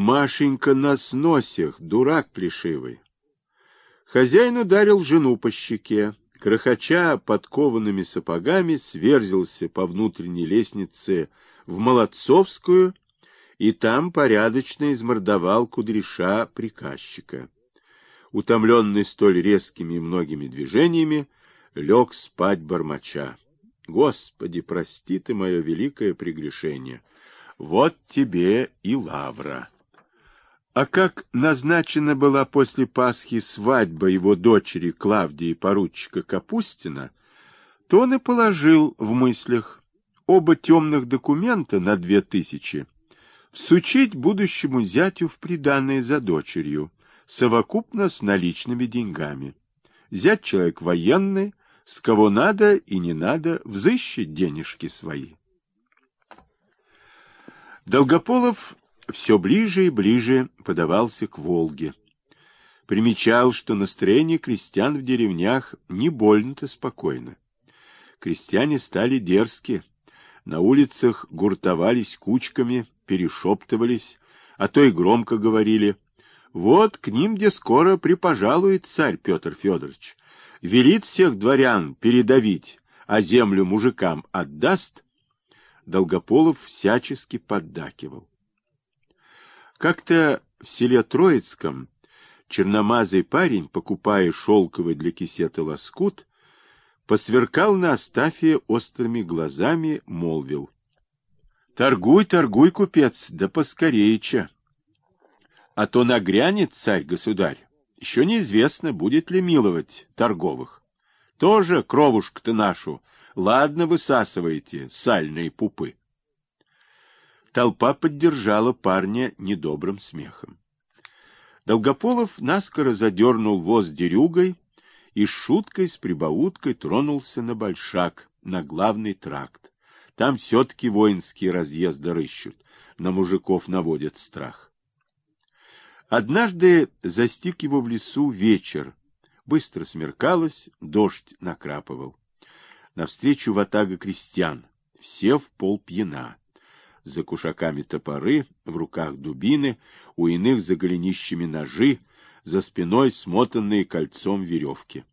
Машенька на сносях, дурак плешивый. Хозяин ударил жену по щеке, крохоча подкованными сапогами, сверзился по внутренней лестнице в Молодцовскую и там порядочно измордовал кудряша приказчика. Утомленный столь резкими и многими движениями, лег спать бормоча. Господи, прости ты мое великое прегрешение. Вот тебе и лавра. А как назначена была после Пасхи свадьба его дочери Клавдии поручика Капустина, то он и положил в мыслях оба темных документа на две тысячи всучить будущему зятю в приданное за дочерью, совокупно с наличными деньгами. Зять человек военный, с кого надо и не надо, взыщет денежки свои. Долгополов все ближе и ближе подавался к Волге. Примечал, что настроение крестьян в деревнях не больно-то спокойно. Крестьяне стали дерзки, на улицах гуртовались кучками, перешептывались, а то и громко говорили. Вот к ним где скоро припожалует царь Петр Федорович, велит всех дворян передавить, а землю мужикам отдаст. Долгополов всячески поддакивал. Как-то в селе Троицком черномазый парень, покупая шелковый для кисета лоскут, посверкал на Астафия острыми глазами, молвил. — Торгуй, торгуй, купец, да поскорее-че. А то нагрянет царь-государь. Еще неизвестно, будет ли миловать торговых. Тоже кровушку-то нашу, ладно высасываете, сальные пупы. Толпа поддержала парня недобрым смехом. Долгополов наскоро задернул воз дерюгой и с шуткой, с прибауткой тронулся на большак, на главный тракт. Там все-таки воинские разъезды рыщут, на мужиков наводят страх. Однажды застиг его в лесу вечер. Быстро смеркалось, дождь накрапывал. Навстречу ватага крестьян, все в пол пьяна за кушаками топоры, в руках дубины, у иных за голенищами ножи, за спиной смотанные кольцом веревки.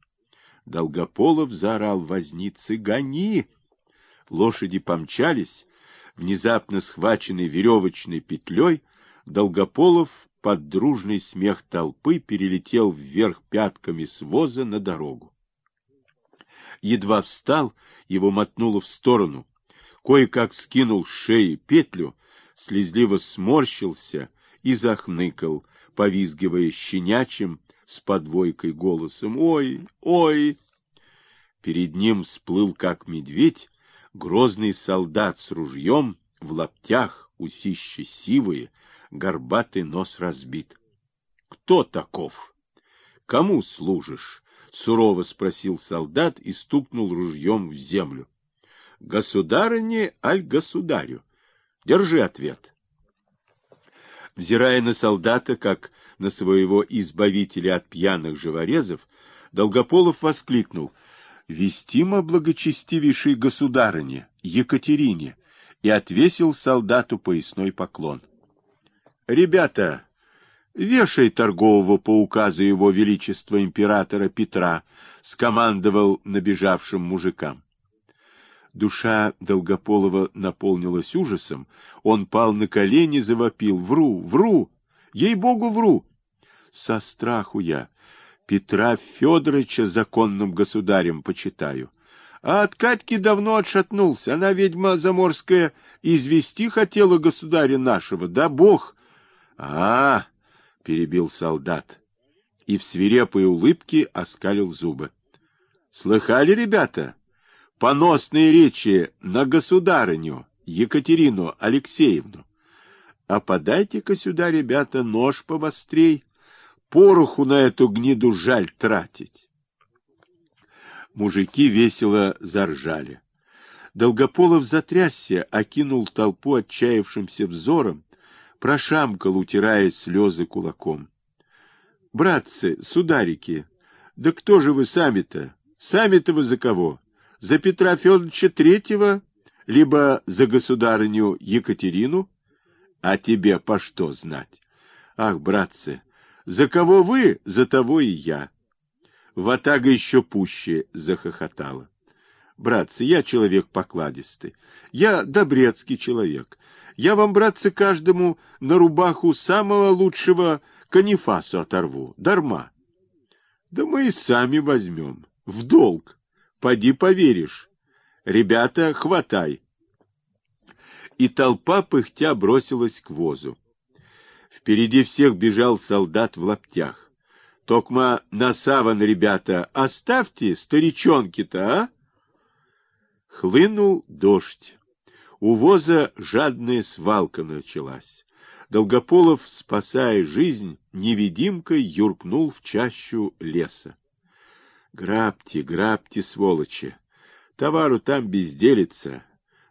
Долгополов заорал возницы «Гони!». Лошади помчались, внезапно схваченный веревочной петлей, Долгополов под дружный смех толпы перелетел вверх пятками с воза на дорогу. Едва встал, его мотнуло в сторону кое-как скинул с шеи петлю, слезливо сморщился и захныкал, повизгивая щенячим с подвойкой голосом. «Ой, ой!» Перед ним всплыл, как медведь, грозный солдат с ружьем, в лаптях, усища сивые, горбатый нос разбит. — Кто таков? — Кому служишь? — сурово спросил солдат и стукнул ружьем в землю государыне, аль государю? Держи ответ. Взирая на солдата, как на своего избавителя от пьяных живорезов, Долгополов воскликнул «Вестимо благочестивейшей государыне, Екатерине!» и отвесил солдату поясной поклон. «Ребята, вешай торгового по указу его величества императора Петра», скомандовал набежавшим мужикам. Душа Долгополова наполнилась ужасом. Он пал на колени, завопил. «Вру! Вру! Ей-богу, вру!» «Со страху я Петра Федоровича законным государем почитаю. А от Катьки давно отшатнулся. Она, ведьма заморская, извести хотела государя нашего, да бог!» «А, — перебил солдат и в свирепой улыбке оскалил зубы. — Слыхали, ребята? Поносные речи на государыню Екатерину Алексеевну. А подайте-ка сюда, ребята, нож повострей, пороху на эту гниду жаль тратить. Мужики весело заржали. Долгополов затрясся, окинул толпу отчаявшимся взором, прошамкал, утирая слезы кулаком. — Братцы, сударики, да кто же вы сами-то? Сами-то вы за кого? За Петра Федоровича Третьего, либо за государыню Екатерину? А тебе по что знать? Ах, братцы, за кого вы, за того и я. Ватага еще пуще захохотала. Братцы, я человек покладистый. Я добрецкий человек. Я вам, братцы, каждому на рубаху самого лучшего канифасу оторву. Дарма. Да мы и сами возьмем. В долг. Поди поверишь. Ребята, хватай. И толпа пыхтя бросилась к возу. Впереди всех бежал солдат в лаптях. Токма на саван, ребята, оставьте старичонки-то, а? Хлынул дождь. У воза жадная свалка началась. Долгополов, спасая жизнь, невидимкой юркнул в чащу леса. Грабьте, грабьте, сволочи! Товару там безделится,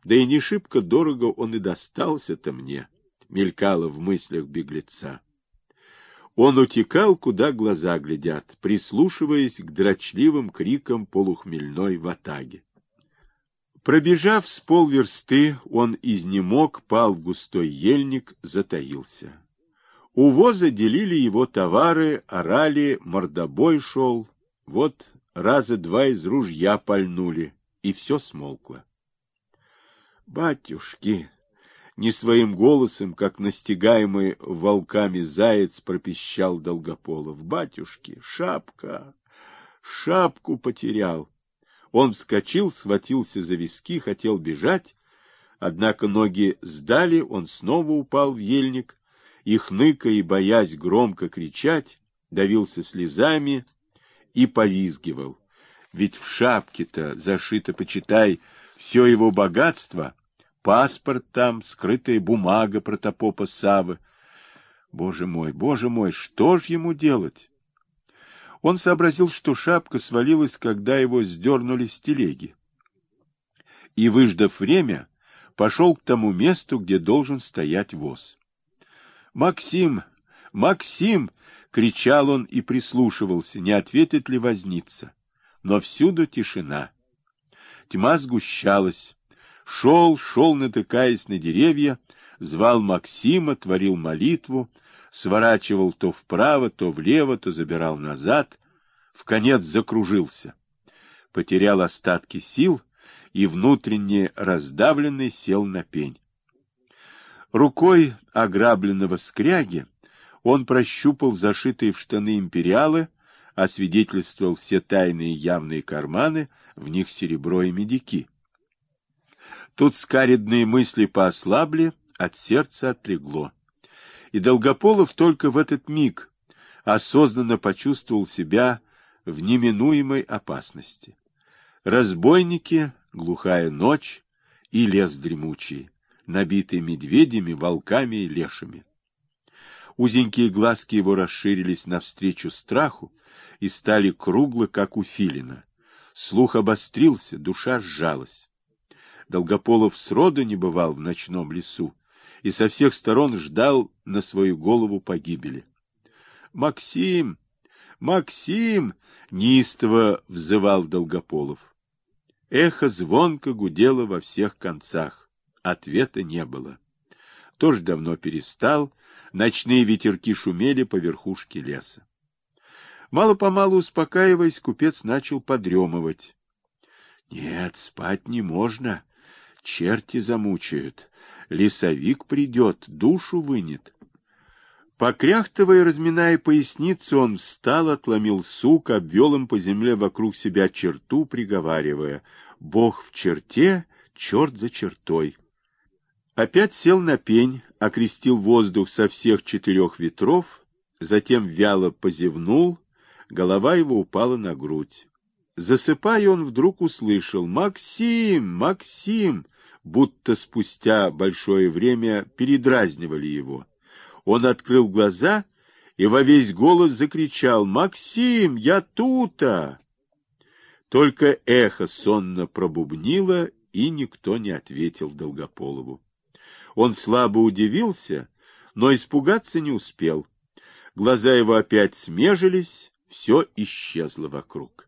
да и не шибко дорого он и достался-то мне, мелькало в мыслях беглеца. Он утекал, куда глаза глядят, прислушиваясь к дрочливым крикам полухмельной ватаги. Пробежав с полверсты, он изнемог, пал в густой ельник, затаился. У воза делили его товары, орали, мордобой шел. Вот раза два из ружья пальнули, и все смолкло. Батюшки! Не своим голосом, как настигаемый волками заяц, пропищал Долгополов. Батюшки, шапка! Шапку потерял! Он вскочил, схватился за виски, хотел бежать, однако ноги сдали, он снова упал в ельник, и, хныка и боясь громко кричать, давился слезами и повизгивал. Ведь в шапке-то зашито, почитай, все его богатство, паспорт там, скрытая бумага протопопа Савы. Боже мой, боже мой, что ж ему делать? Он сообразил, что шапка свалилась, когда его сдернули с телеги. И, выждав время, пошел к тому месту, где должен стоять воз. «Максим! Максим!» — кричал он и прислушивался, не ответит ли возница. Но всюду тишина. Тьма сгущалась. Шел, шел, натыкаясь на деревья, звал Максима, творил молитву, сворачивал то вправо, то влево, то забирал назад, в конец закружился. Потерял остатки сил и внутренне раздавленный сел на пень. Рукой ограбленного скряги он прощупал зашитые в штаны империалы, освидетельствовал все тайные явные карманы, в них серебро и медики. Тут скаридные мысли поослабли, от сердца отлегло. И Долгополов только в этот миг осознанно почувствовал себя в неминуемой опасности. Разбойники, глухая ночь и лес дремучий, набитый медведями, волками и лешами. Узенькие глазки его расширились навстречу страху и стали круглы, как у филина. Слух обострился, душа сжалась. Долгополов сроду не бывал в ночном лесу, и со всех сторон ждал на свою голову погибели. «Максим! Максим!» — неистово взывал Долгополов. Эхо звонко гудело во всех концах. Ответа не было. Дождь давно перестал, ночные ветерки шумели по верхушке леса. Мало-помалу успокаиваясь, купец начал подремывать. — Нет, спать не можно. Черти замучают. Лесовик придет, душу вынет. Покряхтывая, разминая поясницу, он встал, отломил сук, обвел им по земле вокруг себя черту, приговаривая «Бог в черте, черт за чертой». Опять сел на пень, окрестил воздух со всех четырех ветров, затем вяло позевнул, голова его упала на грудь. Засыпая, он вдруг услышал «Максим! Максим!» будто спустя большое время передразнивали его. Он открыл глаза и во весь голос закричал «Максим, я тута!» Только эхо сонно пробубнило, и никто не ответил Долгополову. Он слабо удивился, но испугаться не успел. Глаза его опять смежились, все исчезло вокруг.